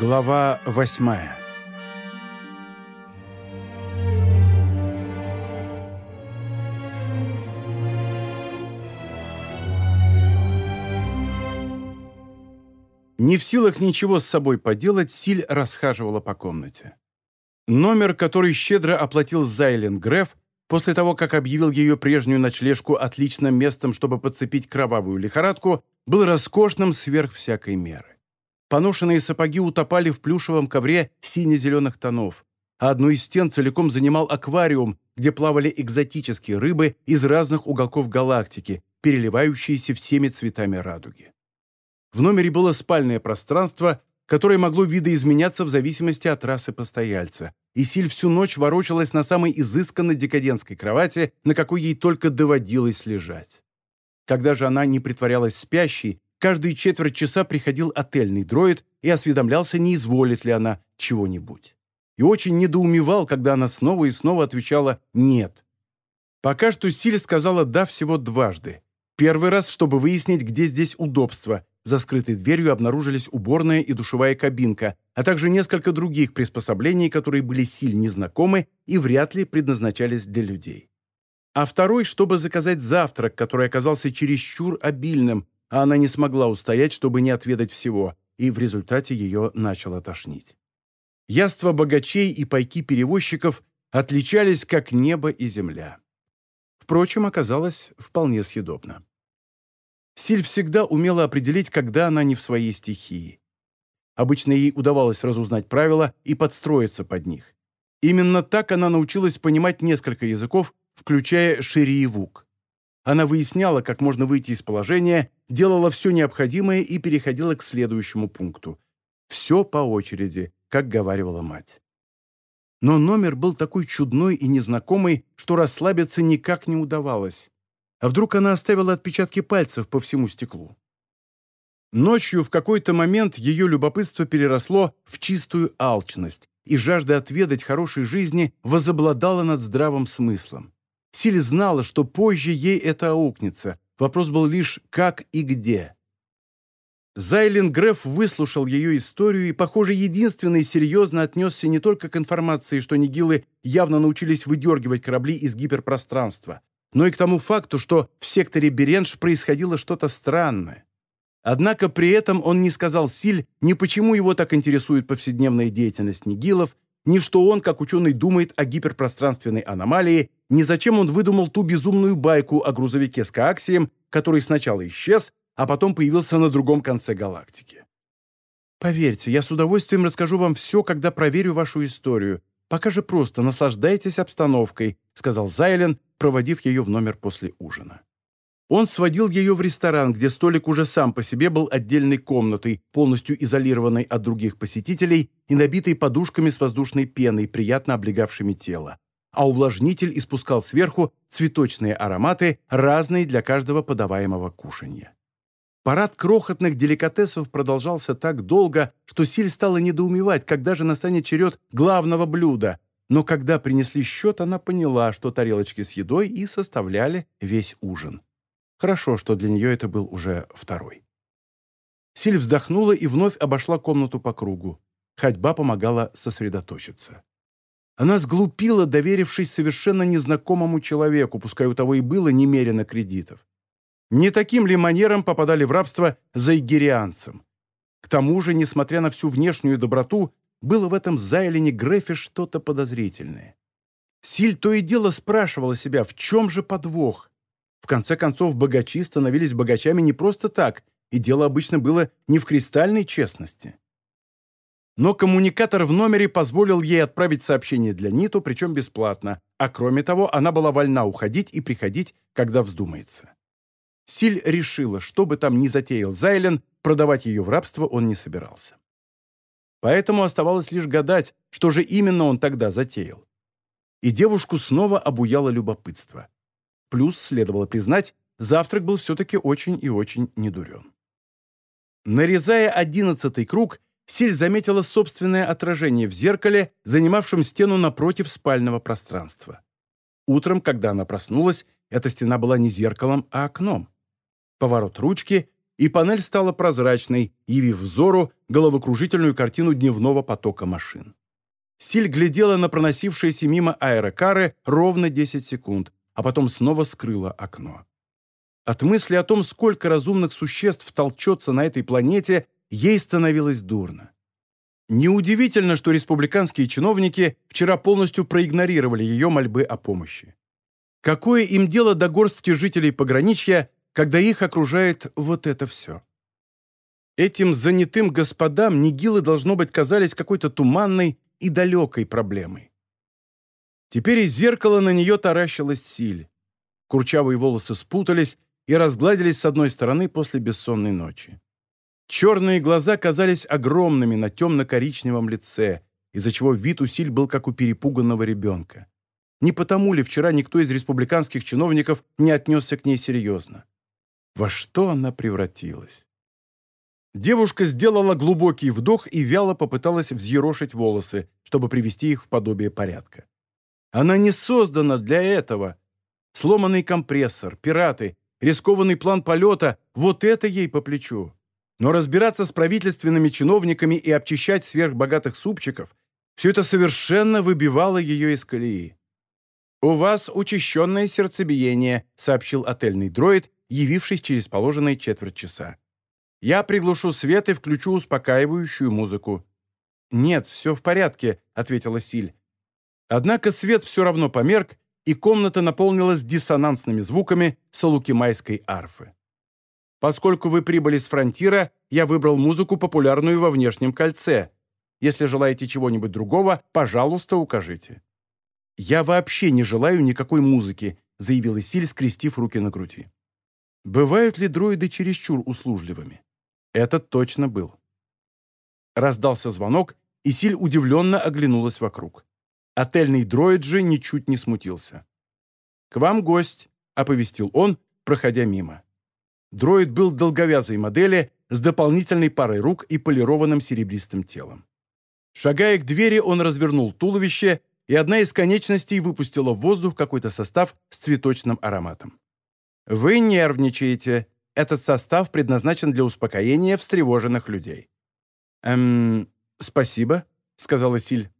Глава восьмая Не в силах ничего с собой поделать, Силь расхаживала по комнате. Номер, который щедро оплатил Зайлен Греф, после того, как объявил ее прежнюю ночлежку отличным местом, чтобы подцепить кровавую лихорадку, был роскошным сверх всякой меры. Поношенные сапоги утопали в плюшевом ковре сине-зеленых тонов, а одну из стен целиком занимал аквариум, где плавали экзотические рыбы из разных уголков галактики, переливающиеся всеми цветами радуги. В номере было спальное пространство, которое могло видоизменяться в зависимости от расы постояльца, и Силь всю ночь ворочалась на самой изысканной декадентской кровати, на какой ей только доводилось лежать. Когда же она не притворялась спящей, каждые четверть часа приходил отельный дроид и осведомлялся, не изволит ли она чего-нибудь. И очень недоумевал, когда она снова и снова отвечала «нет». Пока что Силь сказала «да» всего дважды. Первый раз, чтобы выяснить, где здесь удобство, за скрытой дверью обнаружились уборная и душевая кабинка, а также несколько других приспособлений, которые были сильно незнакомы и вряд ли предназначались для людей. А второй, чтобы заказать завтрак, который оказался чересчур обильным, а она не смогла устоять, чтобы не отведать всего, и в результате ее начало тошнить. Яства богачей и пайки перевозчиков отличались как небо и земля. Впрочем, оказалось вполне съедобно. Силь всегда умела определить, когда она не в своей стихии. Обычно ей удавалось разузнать правила и подстроиться под них. Именно так она научилась понимать несколько языков, включая шириевук. Она выясняла, как можно выйти из положения, делала все необходимое и переходила к следующему пункту. Все по очереди, как говаривала мать. Но номер был такой чудной и незнакомый, что расслабиться никак не удавалось. А вдруг она оставила отпечатки пальцев по всему стеклу? Ночью в какой-то момент ее любопытство переросло в чистую алчность, и жажда отведать хорошей жизни возобладала над здравым смыслом. Силь знала, что позже ей это аукнется. Вопрос был лишь как и где. Зайлен Греф выслушал ее историю и, похоже, единственный серьезно отнесся не только к информации, что нигилы явно научились выдергивать корабли из гиперпространства, но и к тому факту, что в секторе Беренж происходило что-то странное. Однако при этом он не сказал Силь ни почему его так интересует повседневная деятельность Нигилов, ни что он, как ученый, думает о гиперпространственной аномалии, ни зачем он выдумал ту безумную байку о грузовике с коаксием, который сначала исчез, а потом появился на другом конце галактики. «Поверьте, я с удовольствием расскажу вам все, когда проверю вашу историю. Пока же просто наслаждайтесь обстановкой», сказал Зайлен, проводив ее в номер после ужина. Он сводил ее в ресторан, где столик уже сам по себе был отдельной комнатой, полностью изолированной от других посетителей и набитой подушками с воздушной пеной, приятно облегавшими тело. А увлажнитель испускал сверху цветочные ароматы, разные для каждого подаваемого кушанья. Парад крохотных деликатесов продолжался так долго, что Силь стала недоумевать, когда же настанет черед главного блюда – но когда принесли счет, она поняла, что тарелочки с едой и составляли весь ужин. Хорошо, что для нее это был уже второй. Силь вздохнула и вновь обошла комнату по кругу. Ходьба помогала сосредоточиться. Она сглупила, доверившись совершенно незнакомому человеку, пускай у того и было немерено кредитов. Не таким ли манером попадали в рабство зайгирианцам? К тому же, несмотря на всю внешнюю доброту, было в этом Зайлене Грефе что-то подозрительное. Силь то и дело спрашивала себя, в чем же подвох. В конце концов, богачи становились богачами не просто так, и дело обычно было не в кристальной честности. Но коммуникатор в номере позволил ей отправить сообщение для Ниту, причем бесплатно, а кроме того, она была вольна уходить и приходить, когда вздумается. Силь решила, что бы там ни затеял Зайлен, продавать ее в рабство он не собирался. Поэтому оставалось лишь гадать, что же именно он тогда затеял. И девушку снова обуяло любопытство. Плюс, следовало признать, завтрак был все-таки очень и очень недурен. Нарезая одиннадцатый круг, Силь заметила собственное отражение в зеркале, занимавшем стену напротив спального пространства. Утром, когда она проснулась, эта стена была не зеркалом, а окном. Поворот ручки, и панель стала прозрачной, явив взору головокружительную картину дневного потока машин. Силь глядела на проносившиеся мимо аэрокары ровно 10 секунд, а потом снова скрыла окно. От мысли о том, сколько разумных существ толчется на этой планете, ей становилось дурно. Неудивительно, что республиканские чиновники вчера полностью проигнорировали ее мольбы о помощи. Какое им дело до горстки жителей пограничья, когда их окружает вот это все? Этим занятым господам нигилы, должно быть, казались какой-то туманной и далекой проблемой. Теперь из зеркала на нее таращилась силь. Курчавые волосы спутались и разгладились с одной стороны после бессонной ночи. Черные глаза казались огромными на темно-коричневом лице, из-за чего вид у Силь был как у перепуганного ребенка. Не потому ли вчера никто из республиканских чиновников не отнесся к ней серьезно? Во что она превратилась? Девушка сделала глубокий вдох и вяло попыталась взъерошить волосы, чтобы привести их в подобие порядка. Она не создана для этого. Сломанный компрессор, пираты, рискованный план полета – вот это ей по плечу. Но разбираться с правительственными чиновниками и обчищать сверхбогатых супчиков – все это совершенно выбивало ее из колеи. «У вас учащенное сердцебиение», — сообщил отельный дроид, явившись через положенные четверть часа. «Я приглушу свет и включу успокаивающую музыку». «Нет, все в порядке», — ответила Силь. Однако свет все равно померк, и комната наполнилась диссонансными звуками салукимайской арфы. Поскольку вы прибыли с фронтира, я выбрал музыку, популярную во внешнем кольце. Если желаете чего-нибудь другого, пожалуйста, укажите. «Я вообще не желаю никакой музыки», — заявил Исиль, скрестив руки на груди. Бывают ли дроиды чересчур услужливыми? Этот точно был. Раздался звонок, и Силь удивленно оглянулась вокруг. Отельный дроид же ничуть не смутился. «К вам гость», — оповестил он, проходя мимо. Дроид был долговязой модели с дополнительной парой рук и полированным серебристым телом. Шагая к двери, он развернул туловище и одна из конечностей выпустила в воздух какой-то состав с цветочным ароматом. «Вы нервничаете. Этот состав предназначен для успокоения встревоженных людей». «Эм, спасибо», — сказала Силь.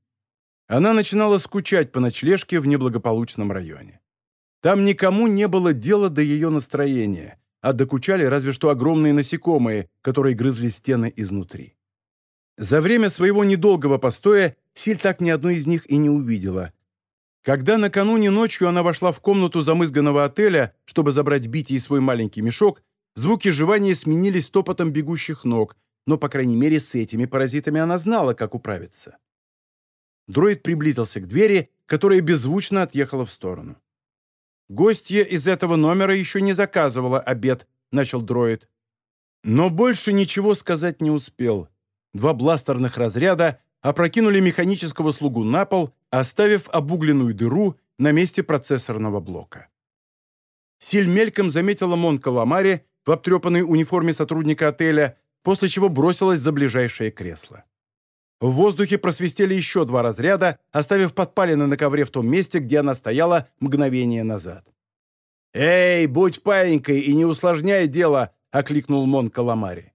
Она начинала скучать по ночлежке в неблагополучном районе. Там никому не было дела до ее настроения, а докучали разве что огромные насекомые, которые грызли стены изнутри. За время своего недолгого постоя Силь так ни одной из них и не увидела. Когда накануне ночью она вошла в комнату замызганного отеля, чтобы забрать Бити и свой маленький мешок, звуки жевания сменились топотом бегущих ног, но, по крайней мере, с этими паразитами она знала, как управиться. Дроид приблизился к двери, которая беззвучно отъехала в сторону. «Гостья из этого номера еще не заказывала обед», — начал дроид. Но больше ничего сказать не успел. Два бластерных разряда опрокинули механического слугу на пол, оставив обугленную дыру на месте процессорного блока. Силь мельком заметила Мон Каламари в обтрепанной униформе сотрудника отеля, после чего бросилась за ближайшее кресло. В воздухе просвистели еще два разряда, оставив подпалины на ковре в том месте, где она стояла мгновение назад. «Эй, будь паинькой и не усложняй дело!» — окликнул Мон Каламари.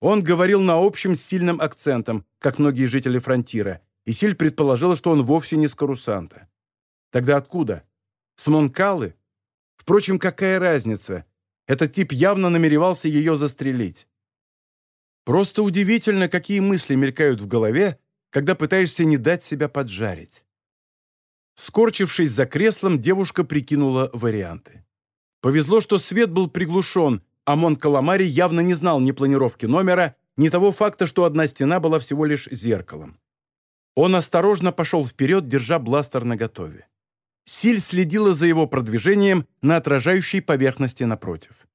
Он говорил на общем с сильным акцентом, как многие жители фронтира, и Силь предположила, что он вовсе не с Карусанта. Тогда откуда? С Монкалы? Впрочем, какая разница? Этот тип явно намеревался ее застрелить. Просто удивительно, какие мысли мелькают в голове, когда пытаешься не дать себя поджарить. Скорчившись за креслом, девушка прикинула варианты. Повезло, что свет был приглушен, Амон Каламари явно не знал ни планировки номера, ни того факта, что одна стена была всего лишь зеркалом. Он осторожно пошел вперед, держа бластер наготове. Силь следила за его продвижением на отражающей поверхности напротив.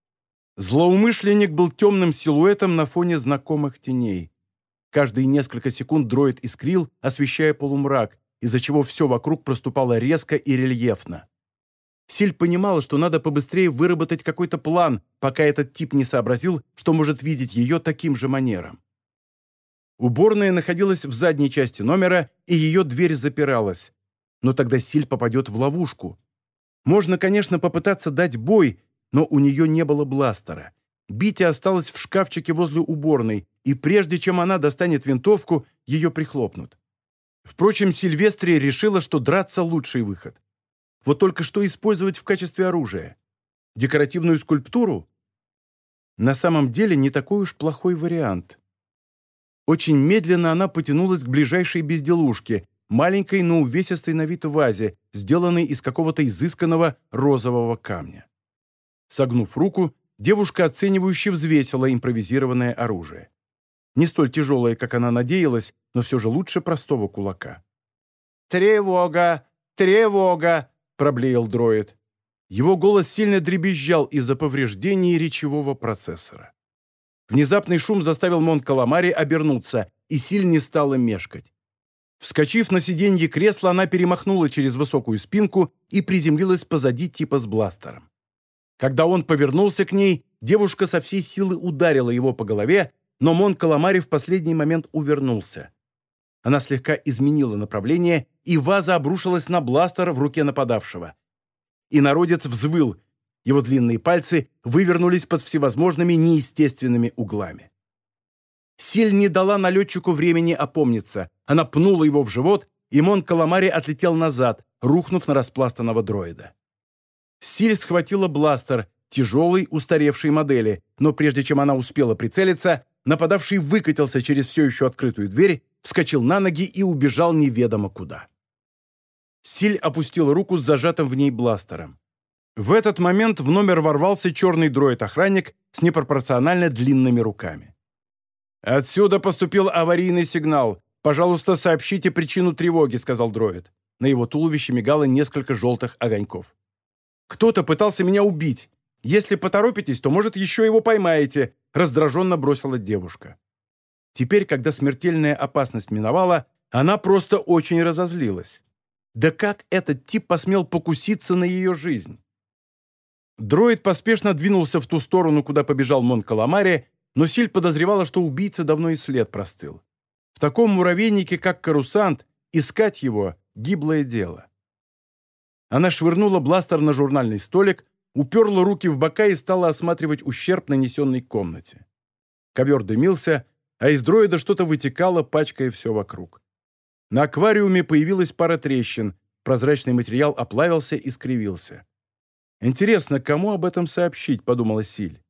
Злоумышленник был темным силуэтом на фоне знакомых теней. Каждые несколько секунд дроид искрил, освещая полумрак, из-за чего все вокруг проступало резко и рельефно. Силь понимала, что надо побыстрее выработать какой-то план, пока этот тип не сообразил, что может видеть ее таким же манером. Уборная находилась в задней части номера, и ее дверь запиралась. Но тогда Силь попадет в ловушку. Можно, конечно, попытаться дать бой, но у нее не было бластера. Бити осталась в шкафчике возле уборной, и прежде чем она достанет винтовку, ее прихлопнут. Впрочем, Сильвестрия решила, что драться – лучший выход. Вот только что использовать в качестве оружия? Декоративную скульптуру? На самом деле не такой уж плохой вариант. Очень медленно она потянулась к ближайшей безделушке, маленькой, но увесистой на вид вазе, сделанной из какого-то изысканного розового камня. Согнув руку, девушка оценивающе взвесила импровизированное оружие. Не столь тяжелое, как она надеялась, но все же лучше простого кулака. «Тревога! Тревога!» — проблеял дроид. Его голос сильно дребезжал из-за повреждений речевого процессора. Внезапный шум заставил Мон Каламари обернуться, и Силь не стала мешкать. Вскочив на сиденье кресла, она перемахнула через высокую спинку и приземлилась позади типа с бластером. Когда он повернулся к ней, девушка со всей силы ударила его по голове, но Мон Каламари в последний момент увернулся. Она слегка изменила направление, и ваза обрушилась на бластер в руке нападавшего. И народец взвыл. Его длинные пальцы вывернулись под всевозможными неестественными углами. Силь не дала налетчику времени опомниться. Она пнула его в живот, и Мон Каламари отлетел назад, рухнув на распластанного дроида. Силь схватила бластер, тяжелой, устаревшей модели, но прежде чем она успела прицелиться, нападавший выкатился через все еще открытую дверь, вскочил на ноги и убежал неведомо куда. Силь опустил руку с зажатым в ней бластером. В этот момент в номер ворвался черный дроид-охранник с непропорционально длинными руками. «Отсюда поступил аварийный сигнал. Пожалуйста, сообщите причину тревоги», — сказал дроид. На его туловище мигало несколько желтых огоньков. «Кто-то пытался меня убить. Если поторопитесь, то, может, еще его поймаете», — раздраженно бросила девушка. Теперь, когда смертельная опасность миновала, она просто очень разозлилась. Да как этот тип посмел покуситься на ее жизнь? Дроид поспешно двинулся в ту сторону, куда побежал Мон Каламари, но Силь подозревала, что убийца давно и след простыл. В таком муравейнике, как Карусант, искать его — гиблое дело. Она швырнула бластер на журнальный столик, уперла руки в бока и стала осматривать ущерб, нанесенный комнате. Ковер дымился, а из дроида что-то вытекало, пачкая все вокруг. На аквариуме появилась пара трещин, прозрачный материал оплавился и скривился. «Интересно, кому об этом сообщить?» – подумала Силь.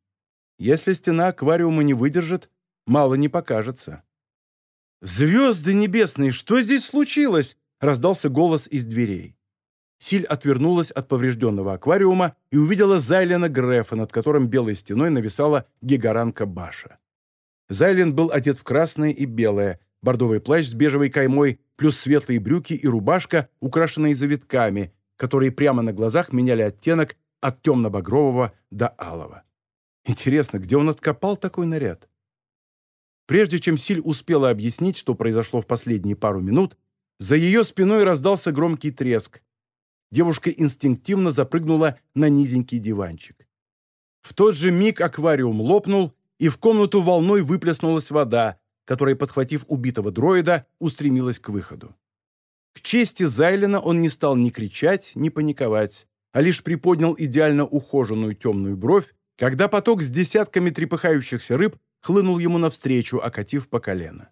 «Если стена аквариума не выдержит, мало не покажется». «Звезды небесные, что здесь случилось?» – раздался голос из дверей. Силь отвернулась от поврежденного аквариума и увидела Зайлена Грефа, над которым белой стеной нависала гигаранка Баша. Зайлен был одет в красное и белое, бордовый плащ с бежевой каймой, плюс светлые брюки и рубашка, украшенные завитками, которые прямо на глазах меняли оттенок от темно-багрового до алого. Интересно, где он откопал такой наряд? Прежде чем Силь успела объяснить, что произошло в последние пару минут, за ее спиной раздался громкий треск. Девушка инстинктивно запрыгнула на низенький диванчик. В тот же миг аквариум лопнул, и в комнату волной выплеснулась вода, которая, подхватив убитого дроида, устремилась к выходу. К чести Зайлена он не стал ни кричать, ни паниковать, а лишь приподнял идеально ухоженную темную бровь, когда поток с десятками трепыхающихся рыб хлынул ему навстречу, окатив по колено.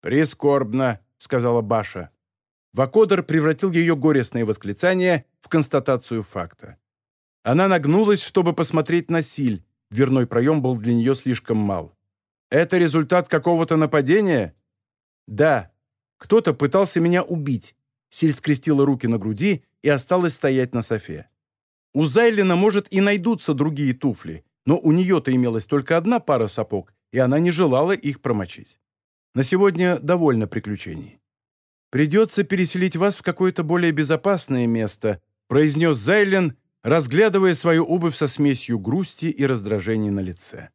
«Прискорбно», — сказала Баша. Вакодер превратил ее горестное восклицание в констатацию факта. Она нагнулась, чтобы посмотреть на Силь, Дверной проем был для нее слишком мал. «Это результат какого-то нападения?» «Да. Кто-то пытался меня убить». Силь скрестила руки на груди и осталась стоять на софе. У Зайлина, может, и найдутся другие туфли, но у нее-то имелась только одна пара сапог, и она не желала их промочить. На сегодня довольно приключений. «Придется переселить вас в какое-то более безопасное место», произнес Зайлен, разглядывая свою обувь со смесью грусти и раздражения на лице.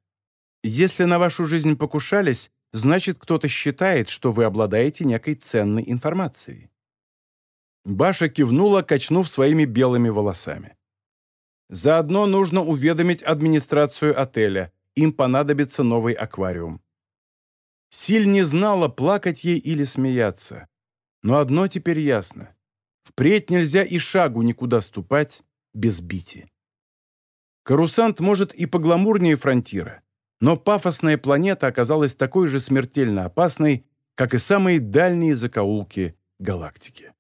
«Если на вашу жизнь покушались, значит, кто-то считает, что вы обладаете некой ценной информацией». Баша кивнула, качнув своими белыми волосами. «Заодно нужно уведомить администрацию отеля. Им понадобится новый аквариум». Силь не знала, плакать ей или смеяться. Но одно теперь ясно. Впредь нельзя и шагу никуда ступать, без бити. Карусант, может, и погламурнее фронтира, но пафосная планета оказалась такой же смертельно опасной, как и самые дальние закоулки галактики.